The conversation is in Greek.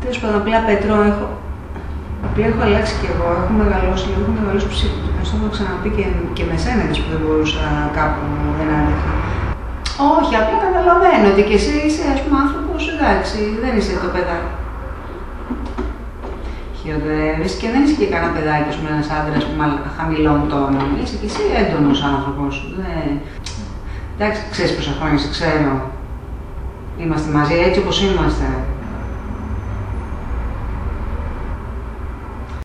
Τέλος πάντων, απλά Πέτρο έχω. Απλά έχω αλλάξει κι εγώ, έχω μεγαλώσει λίγο, έχω μεγαλώσει ψυχή. Αυτό έχω ξαναπεί και, και με σένα που δεν μπορούσα κάπου, δεν άντεχα. Όχι, απλά καταλαβαίνω ότι και εσύ είσαι ας πούμε άνθρωπος, εντάξει, δεν είσαι το παιδάκι. Χειροτερεύεις και δεν είσαι και κανένα παιδάκι, ας πούμε, ένας άντρας που χαμηλών τόνων. Είσαι και εσύ έντονος άνθρωπος. Ναι. Εντάξει, ξέρεις πόσα χρόνια σε ξέρω. Είμαστε μαζί έτσι όπως είμαστε.